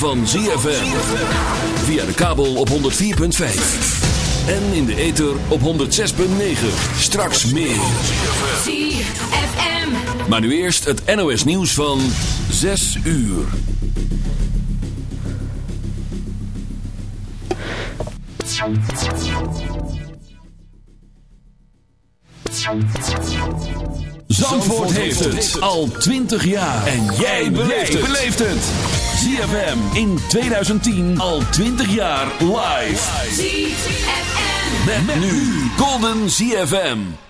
van ZFM. Via de kabel op 104.5. En in de ether op 106.9. Straks meer. ZFM. Maar nu eerst het NOS nieuws van 6 uur. Zandvoort, Zandvoort heeft het al 20 jaar. En jij beleeft het. ZFM in 2010 al 20 jaar live. ZFM. Met nu Golden ZFM.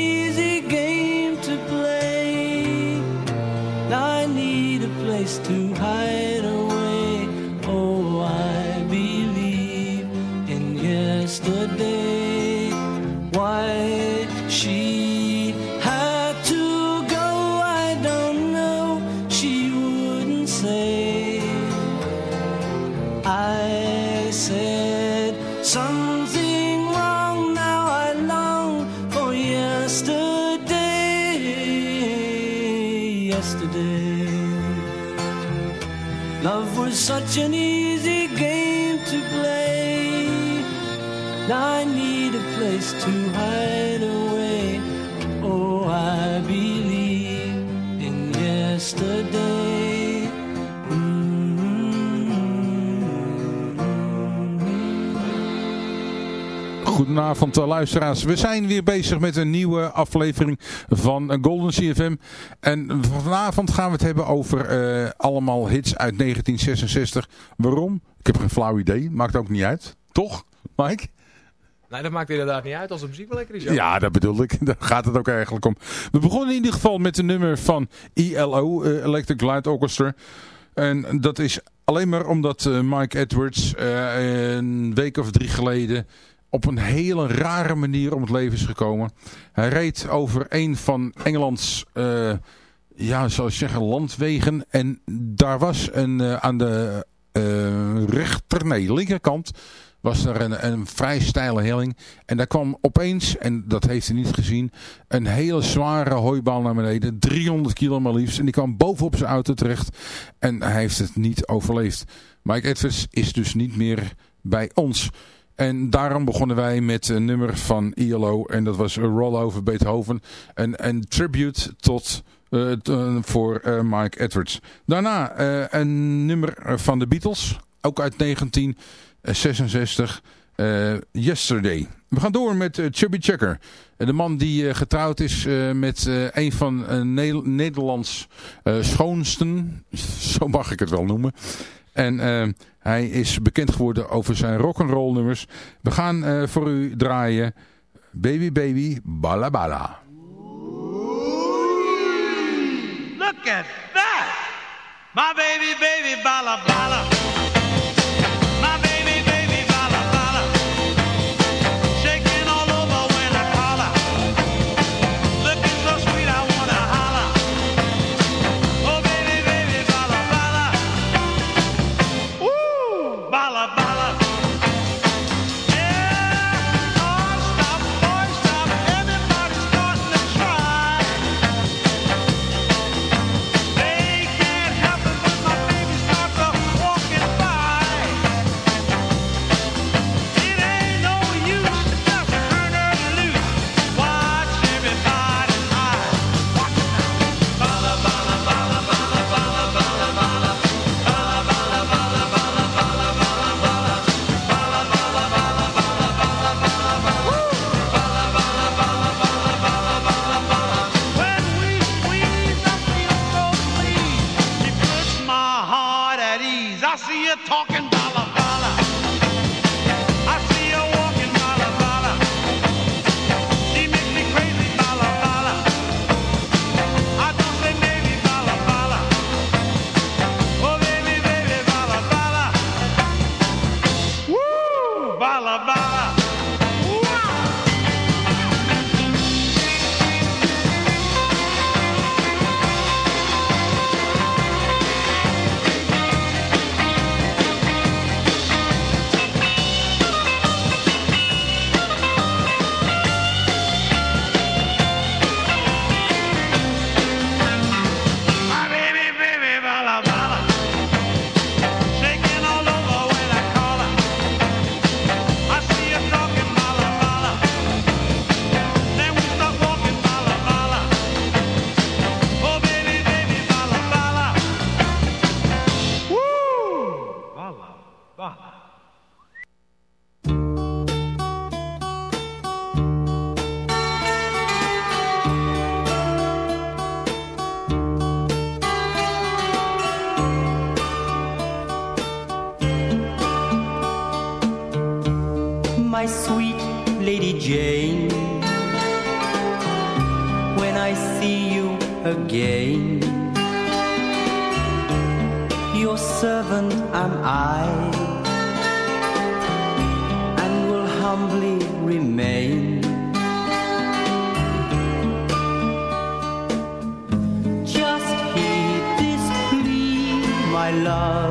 Goedenavond eh, luisteraars. We zijn weer bezig met een nieuwe aflevering van eh, Golden CFM. En vanavond gaan we het hebben over eh, allemaal hits uit 1966. Waarom? Ik heb geen flauw idee. Maakt ook niet uit. Toch, Mike? Nee, dat maakt inderdaad niet uit als de muziek wel lekker is. Ja, dat bedoel ik. Daar gaat het ook eigenlijk om. We begonnen in ieder geval met een nummer van ELO, Electric Light Orchestra. En dat is alleen maar omdat Mike Edwards een week of drie geleden op een hele rare manier om het leven is gekomen. Hij reed over een van Engelands, eh, ja, zou ik zeggen, landwegen. En daar was een, eh, aan de eh, rechter, nee, linkerkant was er een, een vrij steile helling. En daar kwam opeens, en dat heeft hij niet gezien, een hele zware hooibal naar beneden. 300 kilo maar liefst. En die kwam bovenop zijn auto terecht. En hij heeft het niet overleefd. Mike Edwards is dus niet meer bij ons. En daarom begonnen wij met een nummer van ILO. En dat was Roll Over Beethoven. Een, een tribute tot... eh, eh, voor eh, Mike Edwards. Daarna eh, een nummer van de Beatles. Ook uit 1966. eh, Yesterday. We gaan door met eh, Chubby Checker. Eh, de man die eh, getrouwd is eh, met eh, een van eh, Ne- Nederlands eh, schoonsten. Zo mag ik het wel noemen. En eh, hij is bekend geworden over zijn rock'n'roll nummers. We gaan eh, voor u draaien Baby Baby Bala. Look at that! My baby, baby, bala bala. My sweet Lady Jane. When I see you again, your servant am I, and will humbly remain. Just heed this plea, my love.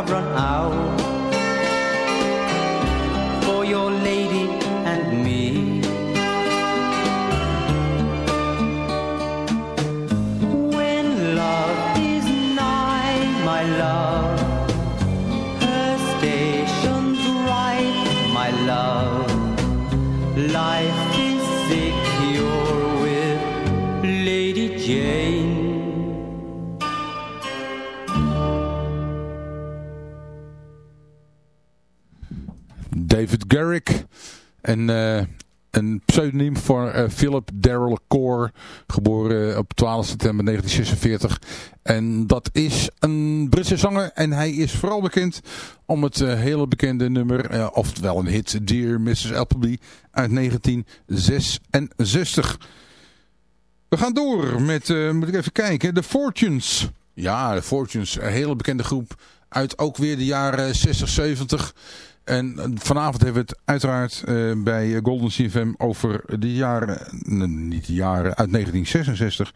Have run out pseudoniem voor eh, Philip Darrell Core. Geboren op 12 september 1946. En dat is een Britse zanger. En hij is vooral bekend om het eh, hele bekende nummer. eh, oftewel een hit. Dear Mrs. Appleby uit 1966. We gaan door met, eh, moet ik even kijken, The Fortunes. Ja, The Fortunes, een hele bekende groep uit ook weer de jaren 60, 70. En vanavond hebben we het uiteraard eh, bij Golden CFM over de jaren, niet de jaren, uit 1966.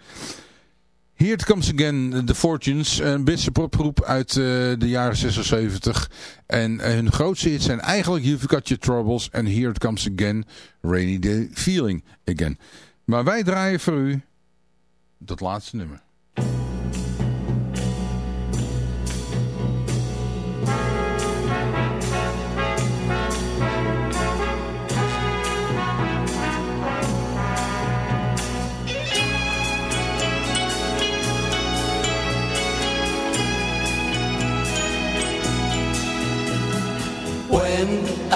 Here It Comes Again, The Fortunes, een Britse popgroep uit eh, de jaren 76. En eh, hun grootste hits zijn eigenlijk You've Got Your Troubles en Here It Comes Again, Rainy Day Feeling Again. Maar wij draaien voor u dat laatste nummer.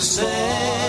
say.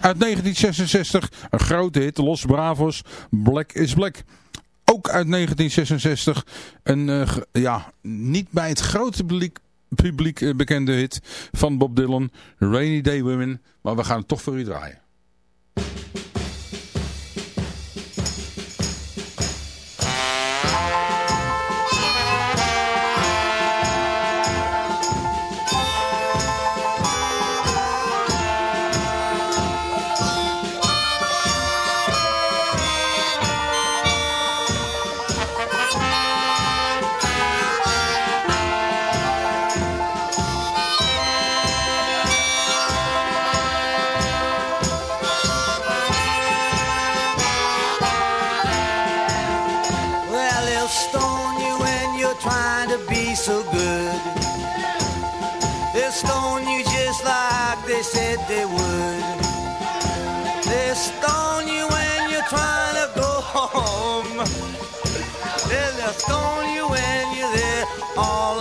Uit 1966 een grote hit, Los Bravos, Black is Black. Ook uit 1966 een, eh, ja, niet bij het grote publiek, publiek eh, bekende hit van Bob Dylan, Rainy Day Women. Maar we gaan het toch voor u draaien. all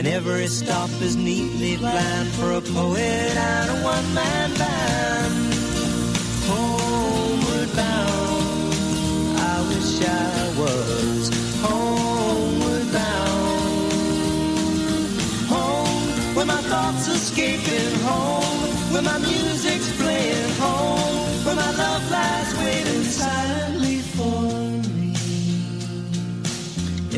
and every stop is neatly planned for a poet and a one man band. Homeward bound, I wish I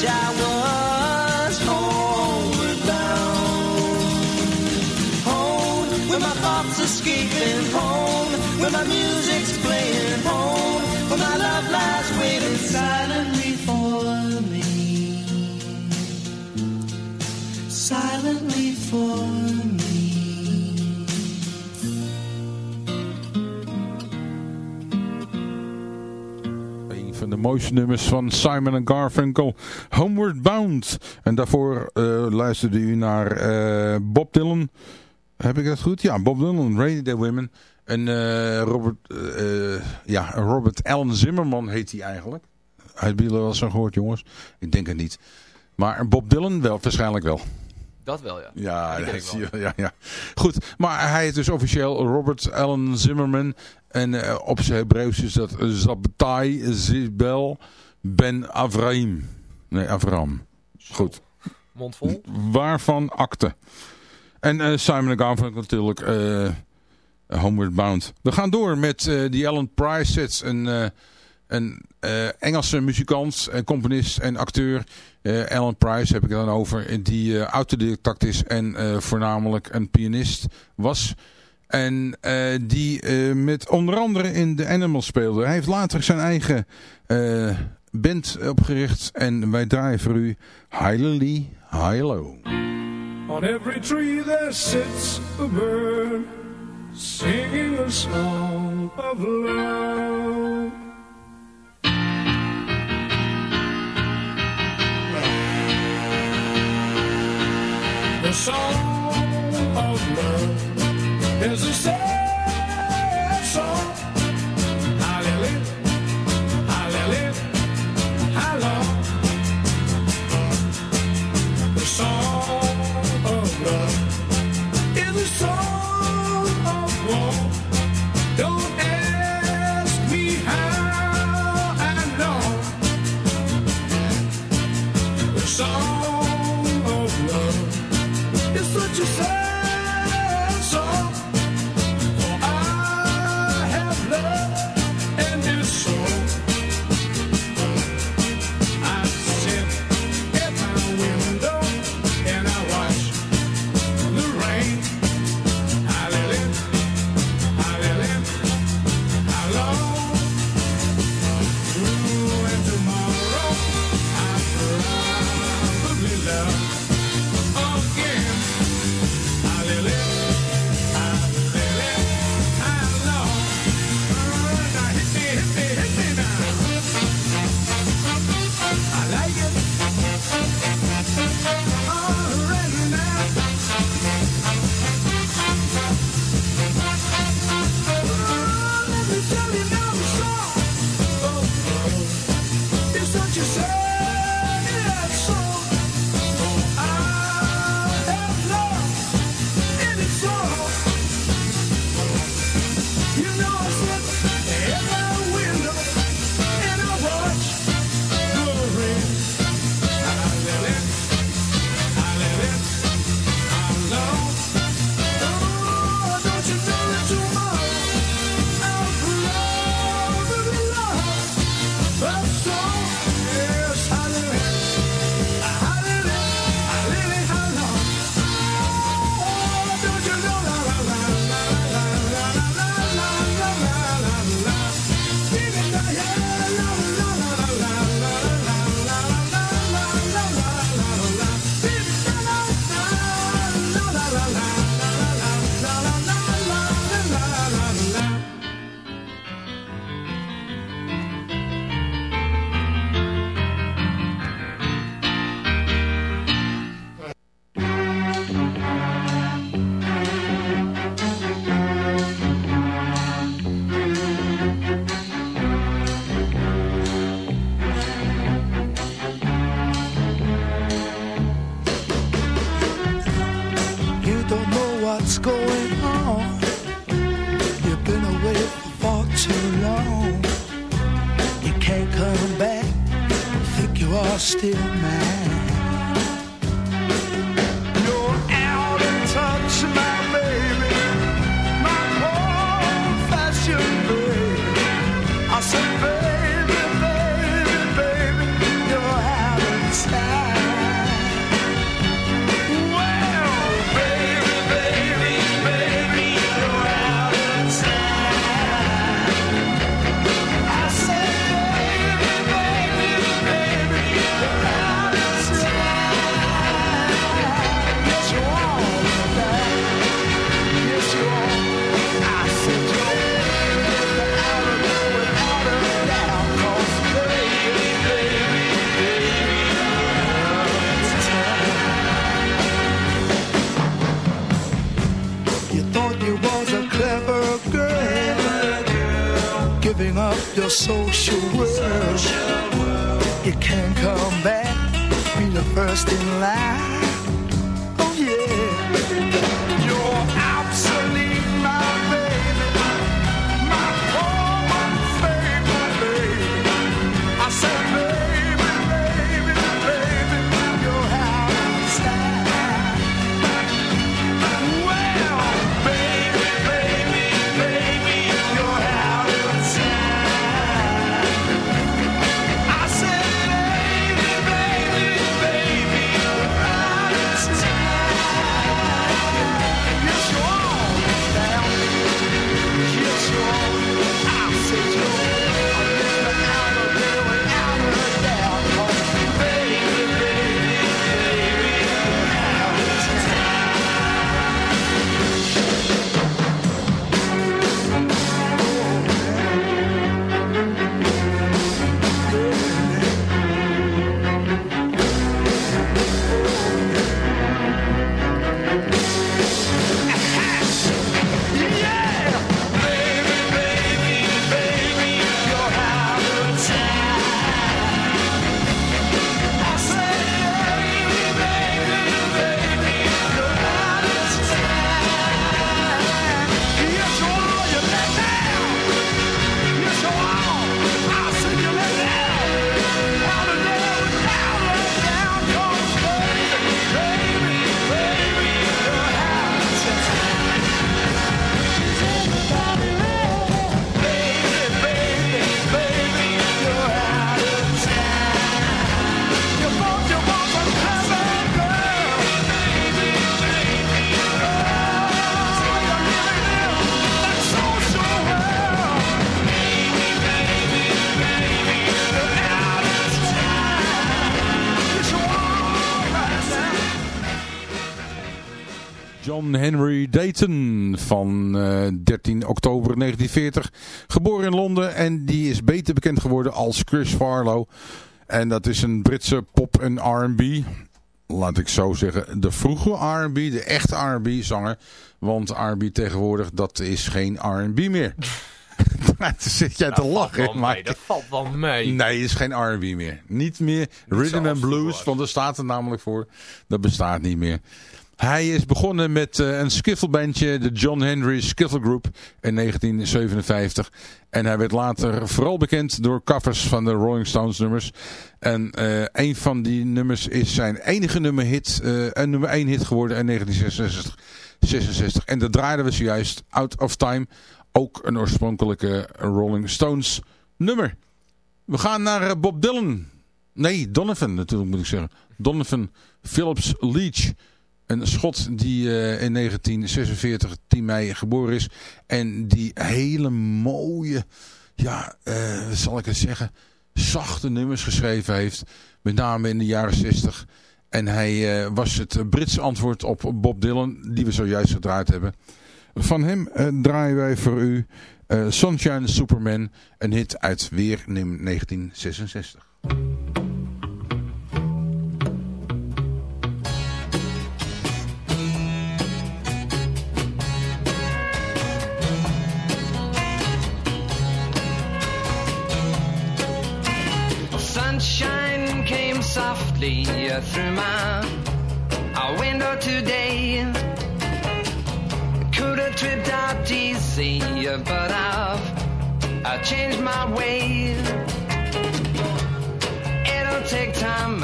Wish I was homeward bound. Home, where my thoughts escaping home, where my music's playing home, where my love lies waiting silently for me. Silently for me. Mooiste nummers van Simon Garfunkel, Homeward Bound. En daarvoor eh, luisterde u naar eh, Bob Dylan. Heb ik dat goed? Ja, Bob Dylan, Rainy Day Women. En eh, Robert, ja, Robert Allen Zimmerman heet hij eigenlijk. Hebben jullie wel zo gehoord, jongens? Ik denk het niet. Maar Bob Dylan wel, waarschijnlijk wel. Dat wel, ja. Ja, dat ik zie je, ja, ja. Goed, maar hij is dus officieel Robert Allen Zimmerman. En eh, op zijn Hebreeuws is dat Zabtai Zibel Ben Avraham. Nee, Avraham. Goed. Mond vol. Waarvan akte. En eh, Simon Garfunkel natuurlijk eh, Homeward Bound. We gaan door met die Alan Price sets. Een, een eh, Engelse muzikant, en componist en acteur. Eh, Alan Price heb ik dan over. Die eh autodidact is en eh, voornamelijk een pianist was. En eh, die eh, met onder andere in The Animals speelde. Hij heeft later zijn eigen eh, band opgericht. En wij draaien voor u Highly High Low. On every tree there sits a bird singing a song of love. The song of love. Is a sad John Henry Dayton van eh, 13 oktober 1940. Geboren in Londen en die is beter bekend geworden als Chris Farlow. En dat is een Britse pop- en R&B. Laat ik zo zeggen, de vroege R&B, de echte R&B zanger. Want R&B tegenwoordig, dat is geen R&B meer. Daar zit jij te valt lachen. maar mee, dat valt wel mee. Nee, het is geen R&B meer. Niet meer Rhythm and Blues, want daar staat het namelijk voor. Dat bestaat niet meer. Hij is begonnen met eh, een skiffelbandje, de John Henry Skiffle Group in 1957. En hij werd later vooral bekend door covers van de Rolling Stones nummers. En eh, een van die nummers is zijn enige nummer hit, eh, een nummer 1 hit geworden in 1966. 66. En dat draaiden we zojuist, Out of Time. Ook een oorspronkelijke Rolling Stones nummer. We gaan naar Bob Dylan. Nee, Donovan natuurlijk moet ik zeggen. Donovan Phillips Leach. Een schot die eh, in 1946, 10 mei, geboren is. En die hele mooie, ja, eh, zal ik het zeggen, zachte nummers geschreven heeft. Met name in de jaren 60. En hij eh, was het Britse antwoord op Bob Dylan, die we zojuist gedraaid hebben. Van hem draaien wij voor u Sunshine Superman, een hit uit weer 1966. Sunshine came softly through my our window today. Could have tripped out easy, but I've I changed my way. It'll take time,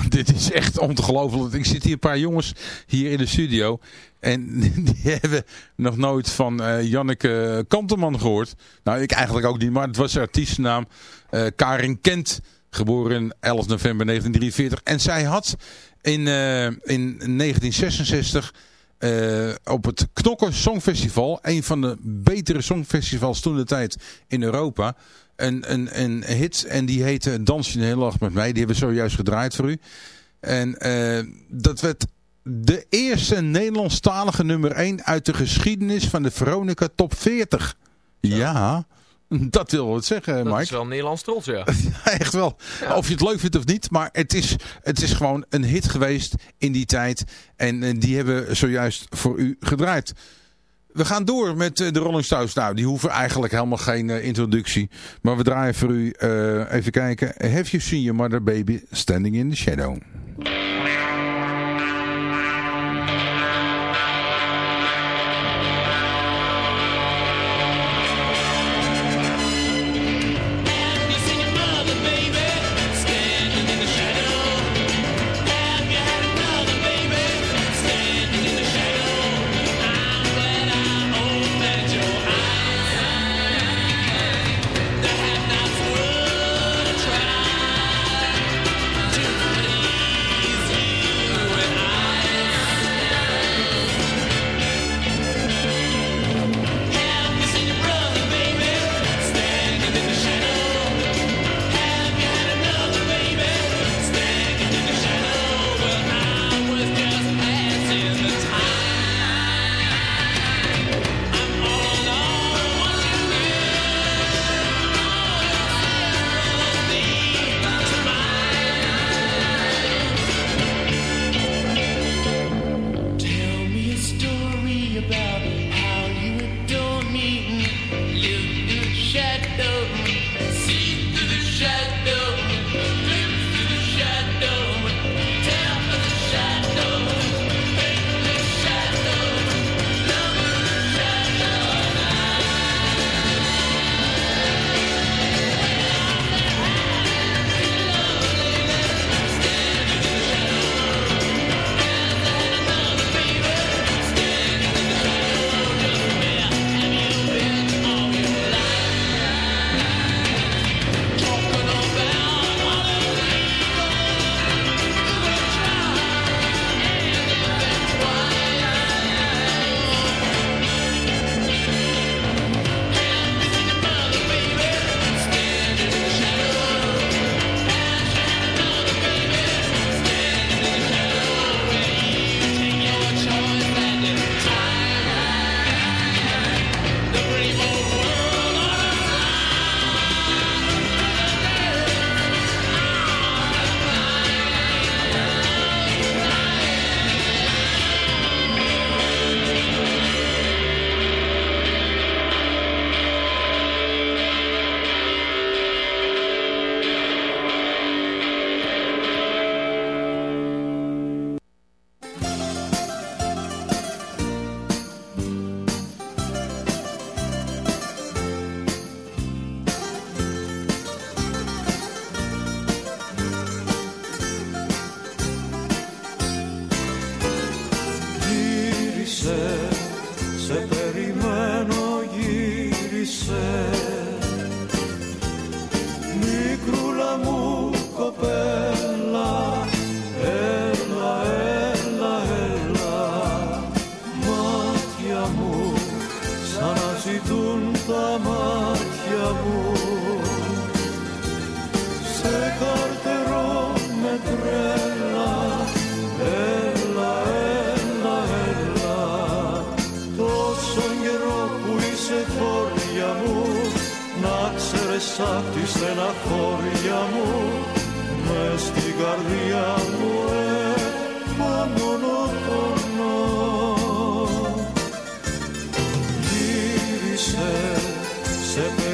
Dit is echt ongelooflijk. Ik zit hier een paar jongens hier in de studio. En die hebben nog nooit van eh Janneke Kanteman gehoord. Nou, ik eigenlijk ook niet, maar het was haar artiestennaam. eh Karin Kent, geboren 11 november 1943. En zij had in, eh, in 1966 eh, op het Knokken Songfestival, een van de betere songfestivals toen de tijd in Europa, een, een, een hit. En die heette Dans je hele dag met mij. Die hebben we zojuist gedraaid voor u. En eh, dat werd de eerste Nederlandstalige nummer 1 uit de geschiedenis van de Veronica Top 40. Ja, dat wil wat zeggen, Dat Mike. is wel Nederlands trots, ja. Echt wel. Of je het leuk vindt of niet. Maar het is, het is gewoon een hit geweest in die tijd. En eh, die hebben we zojuist voor u gedraaid. We gaan door met eh, de Rolling Stones. Nou, die hoeven eigenlijk helemaal geen eh, introductie. Maar we draaien voor u, eh, even kijken. Have you seen your mother baby standing in the shadow? myślę, że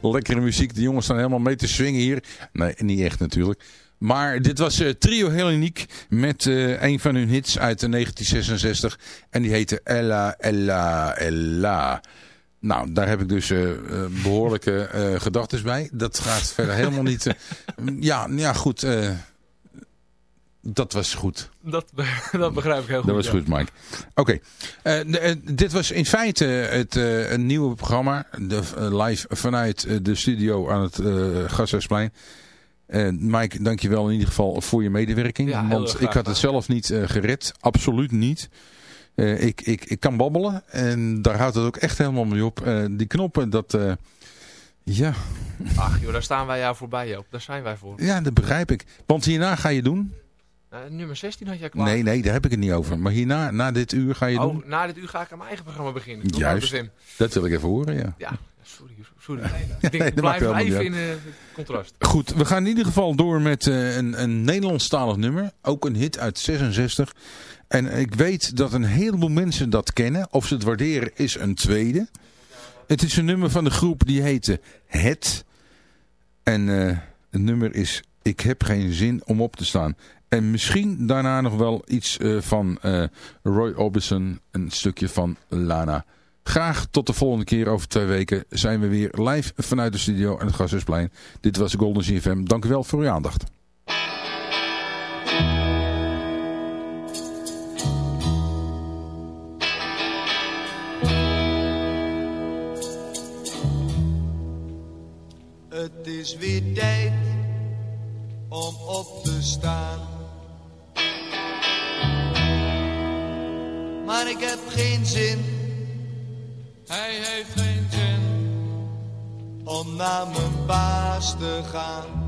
lekkere muziek. De jongens staan helemaal mee te swingen hier. Nee, niet echt natuurlijk. Maar dit was eh, Trio uniek met eh, een van hun hits uit de 1966. En die heette Ella, Ella, Ella. Nou, daar heb ik dus eh, eh, behoorlijke eh gedachten bij. Dat gaat verder helemaal niet... ja, ja, goed. Dat was goed. Dat, dat begrijp ik heel goed. Dat was ja. goed, Mike. Oké. Eh, eh, dit was in feite het eh, een nieuwe programma. De, live vanuit de studio aan het Gasthuisplein. Mike, dankjewel in ieder geval voor je medewerking. Ja, want erg ik graag had het zelf niet gered. Absoluut niet. Ik, ik, ik kan babbelen. En daar houdt het ook echt helemaal mee op. Die knoppen, dat... ja, Ach joh, daar staan wij jou voorbij Joop. Daar zijn wij voor. ja, dat begrijp ik. Want hierna ga je doen... Nou, nummer 16 had jij klaar. Nee, nee, daar heb ik het niet over. Maar hierna, na dit uur ga je doen... Oh, na dit uur ga ik aan mijn eigen programma beginnen. Doe Juist. Dat wil ik even horen, ja. Ja, sorry. sorry. Ik denk, dat blijf even in eh, contrast. Goed, we gaan in ieder geval door met eh, een, een Nederlandstalig nummer. Ook een hit uit 66. En ik weet dat een heleboel mensen dat kennen. Of ze het waarderen is een tweede. Het is een nummer van de groep die heette Het. En eh, het nummer is Ik heb geen zin om op te staan. En misschien daarna nog wel iets eh, van eh, Roy Orbison. Een stukje van Lana. Graag tot de volgende keer over twee weken zijn we weer live vanuit de studio aan het Gasthuisplein. Dit was Golden CFM. Dank u wel voor uw aandacht. Het is weer tijd om op te staan. Maar ik heb geen zin. Hij heeft geen zin. Om naar mijn baas te gaan.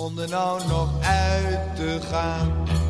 Om er nou nog uit te gaan.